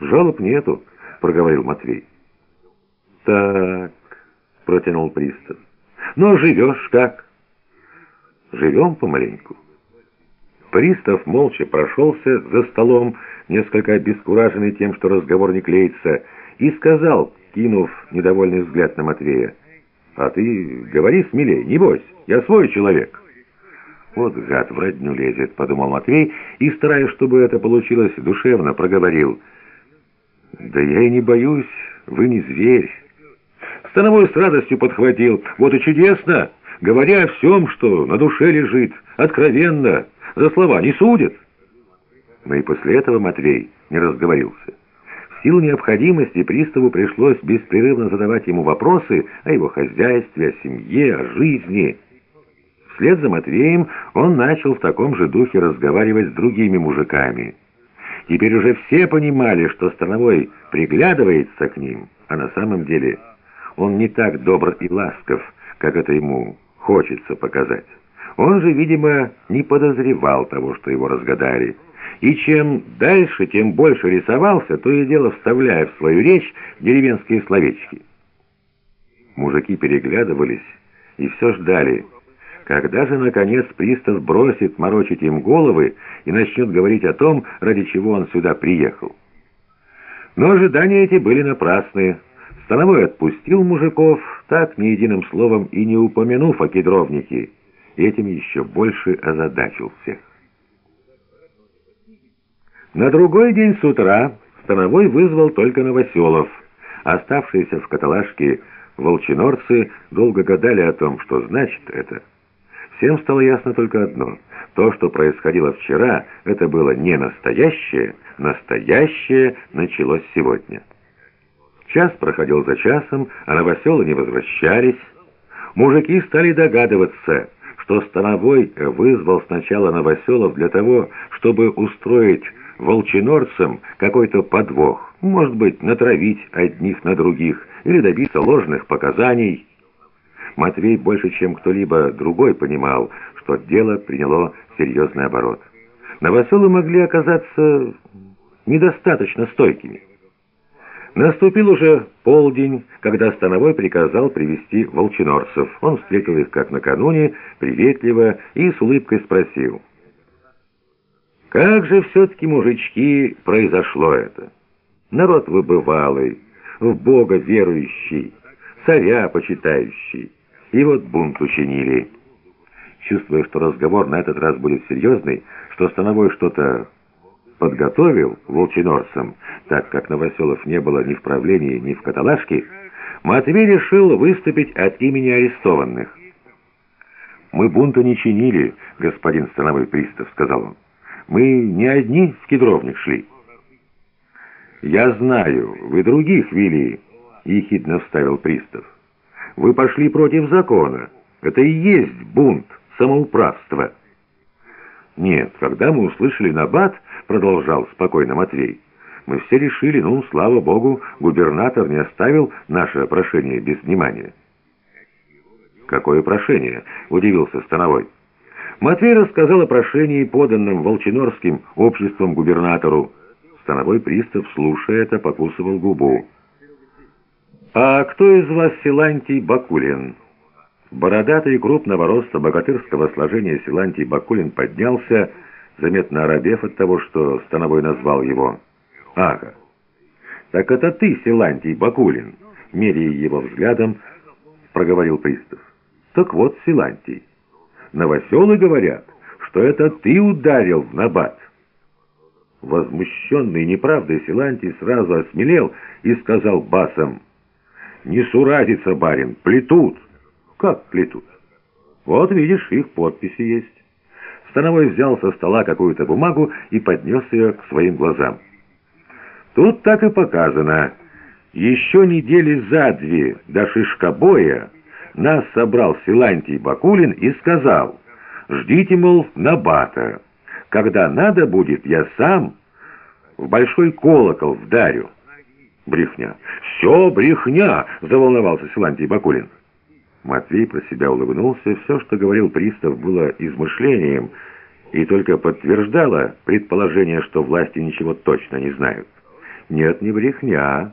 «Жалоб нету», — проговорил Матвей. «Так», — протянул пристав. «Ну, живешь как?» «Живем помаленьку». Пристав молча прошелся за столом, несколько обескураженный тем, что разговор не клеится, и сказал, кинув недовольный взгляд на Матвея, «А ты говори смелей, не бойся, я свой человек». «Вот гад в родню лезет», — подумал Матвей, и, стараясь, чтобы это получилось душевно, проговорил, «Да я и не боюсь, вы не зверь». Становой с радостью подхватил, «Вот и чудесно, говоря о всем, что на душе лежит, откровенно, за слова не судят». Но и после этого Матвей не разговорился. В силу необходимости приставу пришлось беспрерывно задавать ему вопросы о его хозяйстве, о семье, о жизни. Вслед за Матвеем он начал в таком же духе разговаривать с другими мужиками. Теперь уже все понимали, что Становой приглядывается к ним, а на самом деле он не так добр и ласков, как это ему хочется показать. Он же, видимо, не подозревал того, что его разгадали. И чем дальше, тем больше рисовался, то и дело вставляя в свою речь деревенские словечки. Мужики переглядывались и все ждали, когда же, наконец, пристав бросит морочить им головы и начнет говорить о том, ради чего он сюда приехал? Но ожидания эти были напрасные. Становой отпустил мужиков, так ни единым словом и не упомянув о кедровнике, этим еще больше озадачил всех. На другой день с утра Становой вызвал только Новоселов. Оставшиеся в каталажке волчинорцы долго гадали о том, что значит это. Всем стало ясно только одно. То, что происходило вчера, это было не настоящее, настоящее началось сегодня. Час проходил за часом, а новоселы не возвращались. Мужики стали догадываться, что Становой вызвал сначала новоселов для того, чтобы устроить волчинорцам какой-то подвох, может быть, натравить одних на других или добиться ложных показаний. Матвей больше, чем кто-либо другой понимал, что дело приняло серьезный оборот. Новоселы могли оказаться недостаточно стойкими. Наступил уже полдень, когда Становой приказал привести волчинорцев. Он встретил их, как накануне, приветливо и с улыбкой спросил. «Как же все-таки, мужички, произошло это? Народ выбывалый, в Бога верующий, царя почитающий». И вот бунт учинили. Чувствуя, что разговор на этот раз будет серьезный, что Становой что-то подготовил волчинорцам, так как Новоселов не было ни в правлении, ни в каталажке, Матвей решил выступить от имени арестованных. «Мы бунта не чинили, господин становой пристав», — сказал он. «Мы не одни в кедровник шли». «Я знаю, вы других вели», — ехидно вставил пристав. Вы пошли против закона. Это и есть бунт, самоуправство». «Нет, когда мы услышали набат, — продолжал спокойно Матвей, — мы все решили, ну, слава богу, губернатор не оставил наше прошение без внимания». «Какое прошение?» — удивился Становой. Матвей рассказал о прошении, поданном Волчинорским обществом губернатору. Становой пристав, слушая это, покусывал губу. «А кто из вас Силантий Бакулин?» Бородатый крупного роста богатырского сложения Силантий Бакулин поднялся, заметно оробев от того, что Становой назвал его. «Ага, так это ты, Силантий Бакулин!» Меряя его взглядом, проговорил пристав. «Так вот, Силантий, новоселы говорят, что это ты ударил в набат». Возмущенный неправдой Силантий сразу осмелел и сказал басом «Не суразится, барин, плетут». «Как плетут?» «Вот, видишь, их подписи есть». Становой взял со стола какую-то бумагу и поднес ее к своим глазам. Тут так и показано. Еще недели за две до шишкобоя нас собрал Силантий Бакулин и сказал, «Ждите, мол, Набата. Когда надо будет, я сам в большой колокол вдарю». Брехня. «Все брехня!» — заволновался Силантий Бакулин. Матвей про себя улыбнулся. Все, что говорил пристав, было измышлением и только подтверждало предположение, что власти ничего точно не знают. Нет, не брехня.